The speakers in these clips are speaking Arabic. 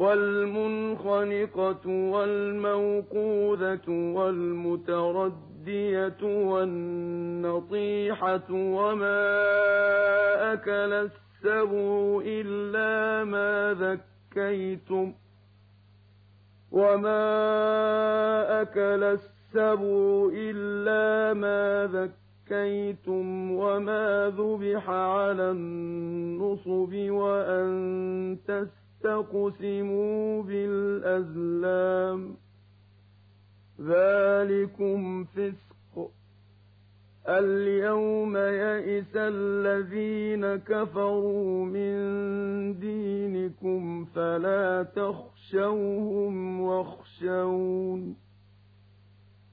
والمنخنقة والموقوذة والمتردة الدية والنطيحة وما أكل السبع إلا ما ذكيتم وما أكل السبع إلا ما ذكيتم وما ذبح على النصب وأن تستقسموا بالأزلام. ذلكم فسق. اليوم يئس الذين كفروا من دينكم فلا تخشوهم واخشون.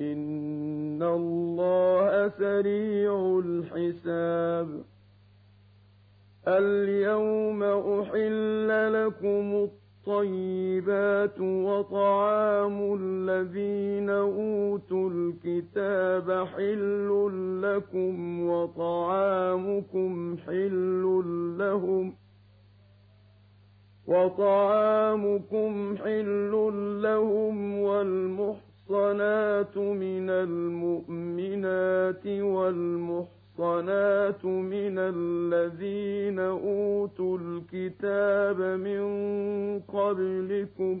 إن الله سريع الحساب اليوم أحل لكم الطيبات وطعام الذين أوتوا الكتاب حل لكم وطعامكم حل لهم وطعامكم حل لهم والمحصنات من المؤمنات والمحصنات من الذين أوتوا الكتاب من قبلكم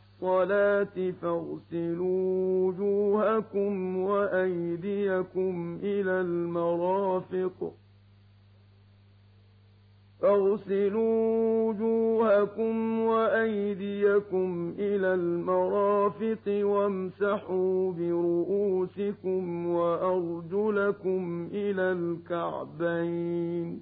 فاغسلوا وجوهكم وأيديكم إلى المرافق فاغسلوا وجوهكم وأيديكم إلى المرافق وامسحوا برؤوسكم وأرجلكم إلى الكعبين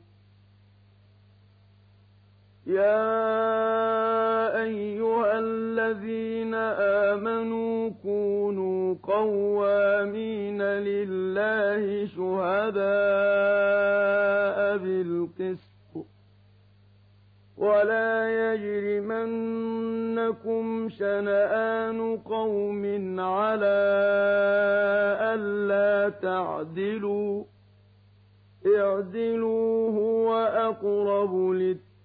يا أيها الذين آمنوا كونوا قوامين لله شهداء بالقسط ولا يجرمنكم شنآن قوم على ألا تعدلوا اعدلوا هو أقرب للتقوى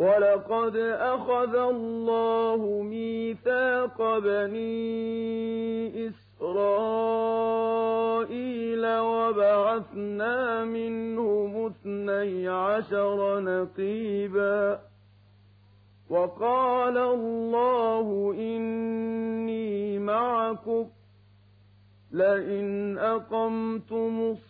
ولقد أخذ الله ميثاق بني إسرائيل وبعثنا منهم اثني عشر نقيبا وقال الله إني معكم لئن أقمتم الصلاة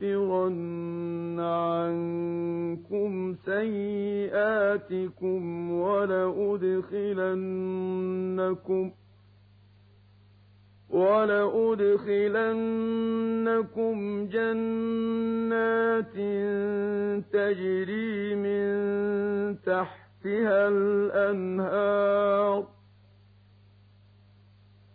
لأكفرن عنكم سيئاتكم ولأدخلنكم ولأدخلنكم جنات تجري من تحتها الأنهار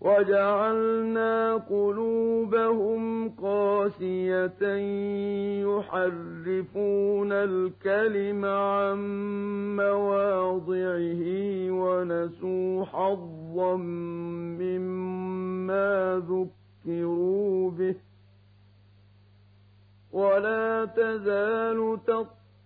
وجعلنا قلوبهم قاسية يحرفون الكلم عن مواضعه ونسوا حظا مما ذكروا به. ولا تزال تطلع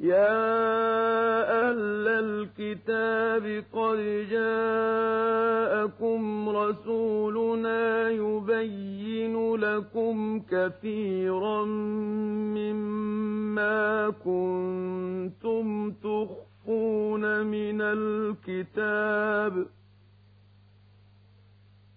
يا أهل الكتاب قد جاءكم رسولنا يبين لكم كثيرا مما كنتم تخفون من الكتاب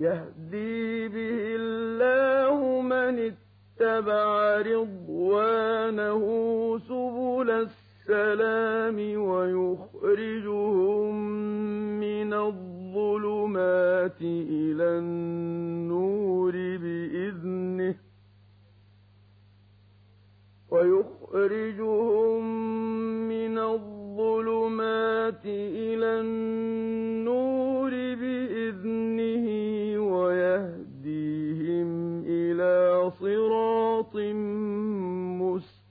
يهدي به الله من اتبع رضوانه سبل السلام ويخرجهم من الظلمات إلى النور بإذنه ويخرجهم من الظلمات إلى النور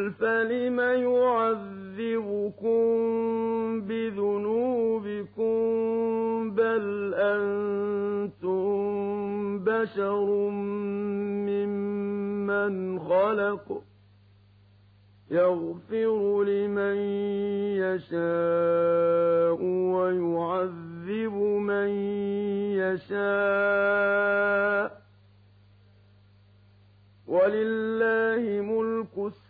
قل فلم يعذبكم بذنوبكم بل أنتم بشر ممن خلق يغفر لمن يشاء ويعذب من يشاء ولله ملك السماوات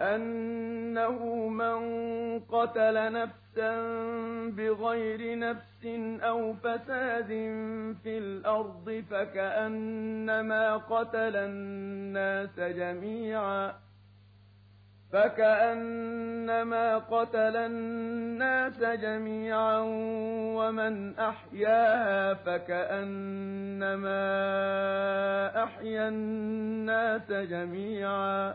أنه من قتل نفسا بغير نفس أو فساد في الأرض فكأنما قتل الناس جميعا فكأنما قتل الناس جميعا ومن أحياها فكأنما أحيا الناس جميعا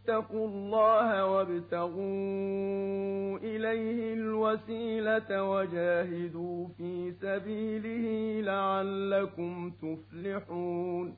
اتقوا الله وابتغوا إليه الوسيلة وجاهدوا في سبيله لعلكم تفلحون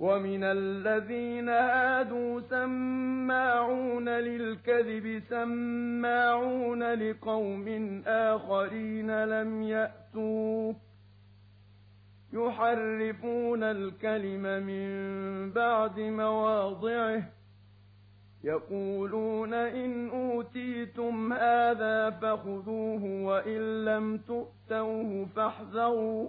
ومن الذين هادوا سماعون للكذب سماعون لقوم آخرين لم يأتوك يحرفون الكلم من بعد مواضعه يقولون إن أوتيتم هذا فخذوه وإن لم تؤتوه فاحذروا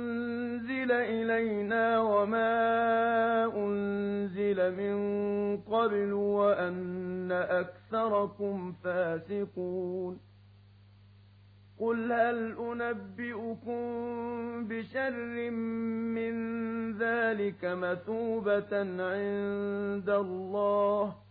إلينا وما أنزل من قبل وأن أكثركم فاسقون. قل هل أنبئكم بشر من ذلك مثوبة عند الله ۖ؟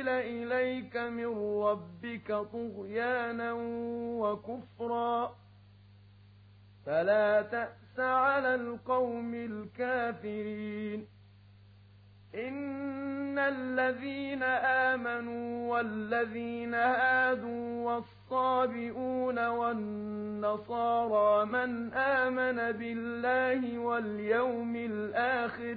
أنزل إليك من ربك طغيانا وكفرا فلا تأس على القوم الكافرين إن الذين آمنوا والذين هادوا والصابئون والنصارى من آمن بالله واليوم الآخر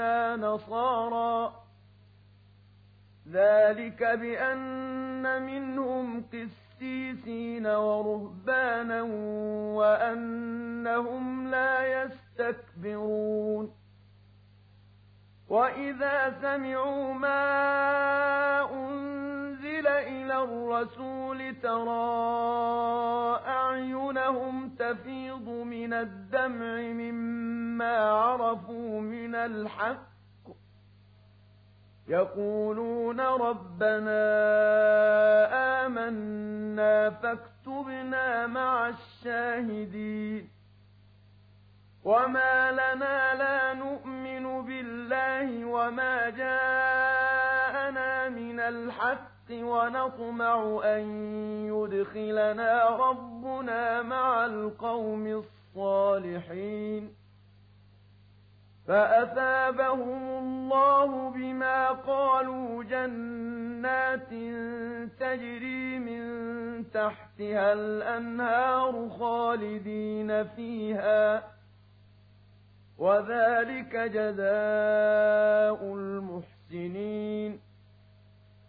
إنا نصارى. ذلك بأن منهم قسيسين ورهبانا وأنهم لا يستكبرون. وإذا سمعوا ما أنزل إلى الرسول ترى أعينهم تفيض من الدمع مما عرفوا من الحق. يقولون ربنا آمنا فاكتبنا مع الشاهدين. وما لنا لا نؤمن بالله وما جاءنا من الحق. ونطمع أن يدخلنا ربنا مع القوم الصالحين. فأثابهم الله بما قالوا جنات تجري من تحتها الأنهار خالدين فيها وذلك جزاء المحسنين.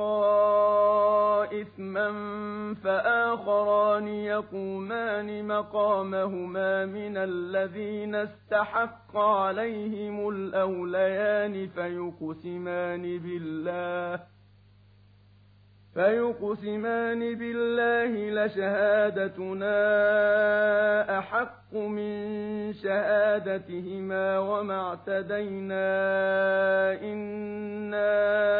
استحقا إثما فآخران يقومان مقامهما من الذين استحق عليهم الأوليان فيقسمان بالله فيقسمان بالله لشهادتنا أحق من شهادتهما وما اعتدينا إنا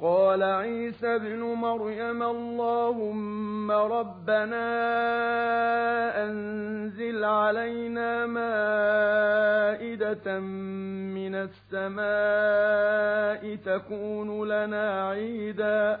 قَالَ عِيسَى ابْنُ مَرْيَمَ اللَّهُمَّ رَبَّنَا أَنزِلْ عَلَيْنَا مَائِدَةً مِّنَ السَّمَاءِ تَكُونُ لَنَا عِيدًا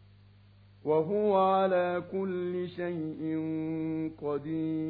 وهو على كل شيء قدير.